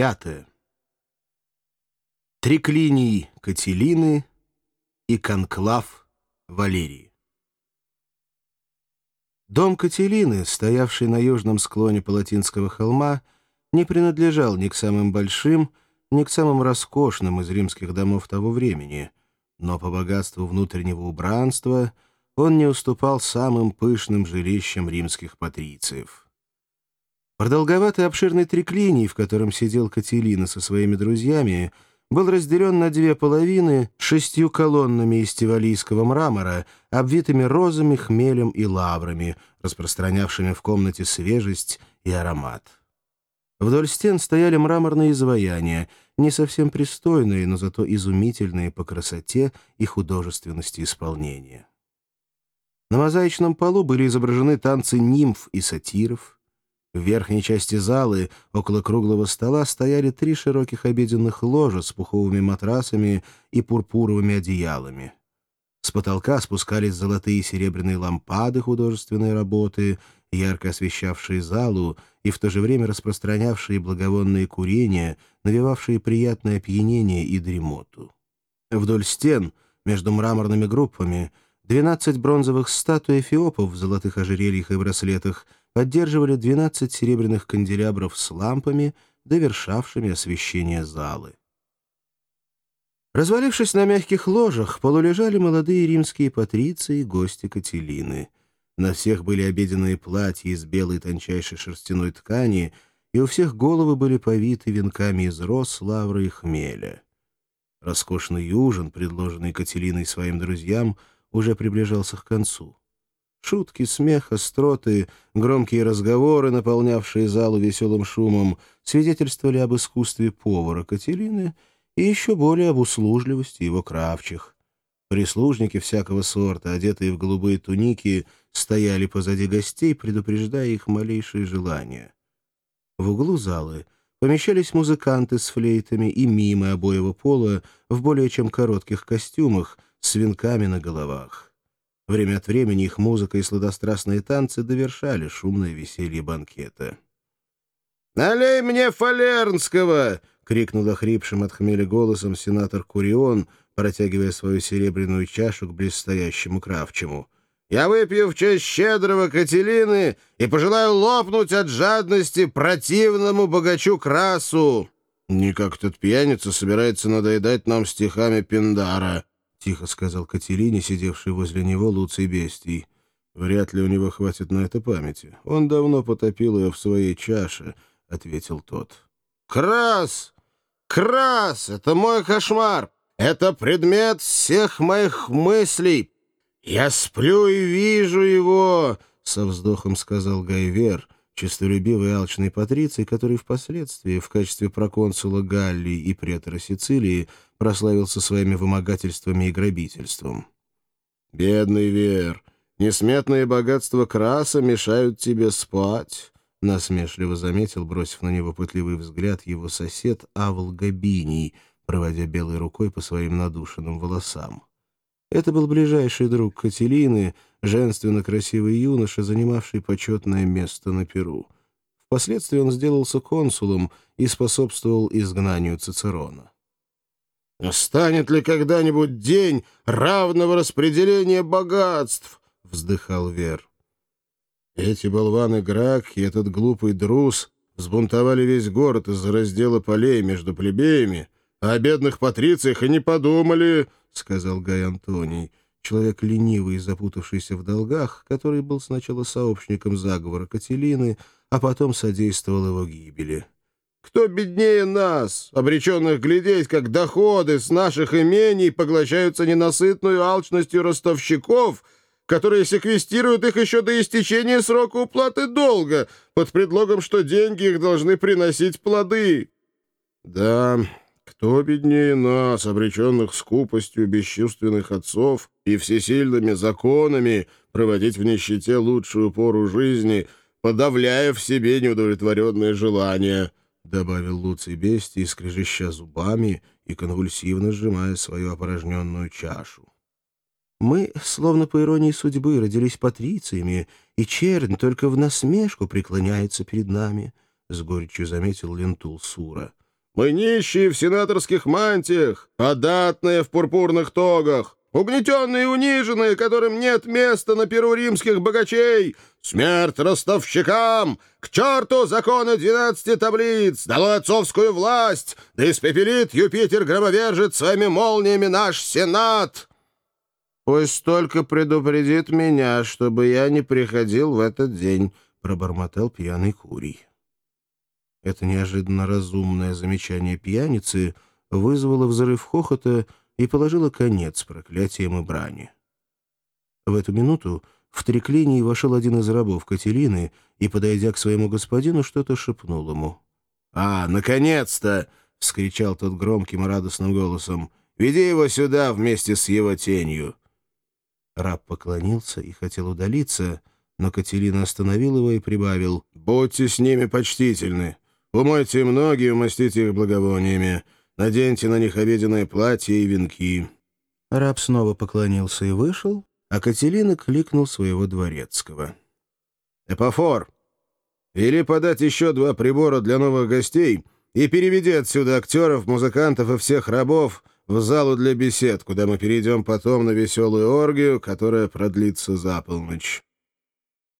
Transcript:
Пятое. Триклиний Кателины и конклав Валерии. Дом Кателины, стоявший на южном склоне Палатинского холма, не принадлежал ни к самым большим, ни к самым роскошным из римских домов того времени, но по богатству внутреннего убранства он не уступал самым пышным жилищам римских патрициев. Продолговатый обширный триклиний, в котором сидел Кателина со своими друзьями, был разделен на две половины шестью колоннами из тивалийского мрамора, обвитыми розами, хмелем и лаврами, распространявшими в комнате свежесть и аромат. Вдоль стен стояли мраморные изваяния, не совсем пристойные, но зато изумительные по красоте и художественности исполнения. На мозаичном полу были изображены танцы нимф и сатиров, в верхней части залы, около круглого стола, стояли три широких обеденных ложа с пуховыми матрасами и пурпуровыми одеялами. С потолка спускались золотые и серебряные лампады художественной работы, ярко освещавшие залу и в то же время распространявшие благовонные курения, навевавшие приятное опьянение и дремоту. Вдоль стен, между мраморными группами, двенадцать бронзовых статуй эфиопов в золотых ожерельях и браслетах — поддерживали 12 серебряных канделябров с лампами, довершавшими освещение залы. Развалившись на мягких ложах, полулежали молодые римские патриции и гости Кателины. На всех были обеденные платья из белой тончайшей шерстяной ткани, и у всех головы были повиты венками из роз, лавры и хмеля. Роскошный ужин, предложенный Кателиной своим друзьям, уже приближался к концу. Шутки, смех, остроты, громкие разговоры, наполнявшие залу веселым шумом, свидетельствовали об искусстве повара Кателины и еще более об услужливости его кравчих. Прислужники всякого сорта, одетые в голубые туники, стояли позади гостей, предупреждая их малейшие желания. В углу залы помещались музыканты с флейтами и мимы обоего пола в более чем коротких костюмах с венками на головах. Время от времени их музыка и сладострастные танцы довершали шумное веселье банкета. «Налей мне фалернского!» — крикнул охрипшим от хмеля голосом сенатор Курион, протягивая свою серебряную чашу к близстоящему кравчему. «Я выпью в честь щедрого Кателины и пожелаю лопнуть от жадности противному богачу Красу!» «Не как тот пьяница собирается надоедать нам стихами Пиндара», — тихо сказал Катерине, сидевший возле него Луций Бестий. «Вряд ли у него хватит на это памяти. Он давно потопил ее в своей чаше», — ответил тот. «Крас! Крас! Это мой кошмар! Это предмет всех моих мыслей! Я сплю и вижу его!» — со вздохом сказал Гайвер — честолюбивый алчный патриций, который впоследствии в качестве проконсула Галлии и претора Сицилии прославился своими вымогательствами и грабительством. «Бедный Вер, несметные богатства краса мешают тебе спать», — насмешливо заметил, бросив на него пытливый взгляд, его сосед Авл Габиний, проводя белой рукой по своим надушенным волосам. Это был ближайший друг Кателины, женственно красивый юноша, занимавший почетное место на Перу. Впоследствии он сделался консулом и способствовал изгнанию Цицерона. «Станет ли когда-нибудь день равного распределения богатств?» — вздыхал Вер. Эти болваны и этот глупый Друз взбунтовали весь город из-за раздела полей между плебеями, а о бедных патрициях и не подумали, — сказал Гай Антоний, человек ленивый и запутавшийся в долгах, который был сначала сообщником заговора Кателины, а потом содействовал его гибели. «Кто беднее нас, обреченных глядеть, как доходы с наших имений поглощаются ненасытную алчностью ростовщиков, которые секвестируют их еще до истечения срока уплаты долга, под предлогом, что деньги их должны приносить плоды?» «Да, кто беднее нас, обреченных скупостью бесчувственных отцов и всесильными законами, проводить в нищете лучшую пору жизни, подавляя в себе неудовлетворенные желания?» — добавил Луций Бестий, скрежеща зубами и конвульсивно сжимая свою опорожненную чашу. «Мы, словно по иронии судьбы, родились патрициями, и чернь только в насмешку преклоняется перед нами», — с горечью заметил Лентул Сура. Мы нищие в сенаторских мантиях, податные в пурпурных тогах, угнетенные и униженные, которым нет места на перу римских богачей. Смерть ростовщикам! К черту законы двенадцати таблиц! Долой отцовскую власть! Да испепелит Юпитер-громовержец своими молниями наш сенат!» «Пусть только предупредит меня, чтобы я не приходил в этот день», — пробормотал пьяный Курий. Это неожиданно разумное замечание пьяницы вызвало взрыв хохота и положило конец проклятиям и брани. В эту минуту в треклинии вошел один из рабов Катерины и, подойдя к своему господину, что-то шепнул ему. «А, наконец-то!» — вскричал тот громким и радостным голосом. «Веди его сюда вместе с его тенью!» Раб поклонился и хотел удалиться, но Катерина остановил его и прибавил. «Будьте с ними почтительны. Умойте ноги и умастите их благовониями. Наденьте на них обеденное платье и венки». Раб снова поклонился и вышел, а Катерина кликнул своего дворецкого. «Эпофор, вели подать еще два прибора для новых гостей и переведи отсюда актеров, музыкантов и всех рабов в залу для бесед, куда мы перейдем потом на веселую оргию, которая продлится за полночь».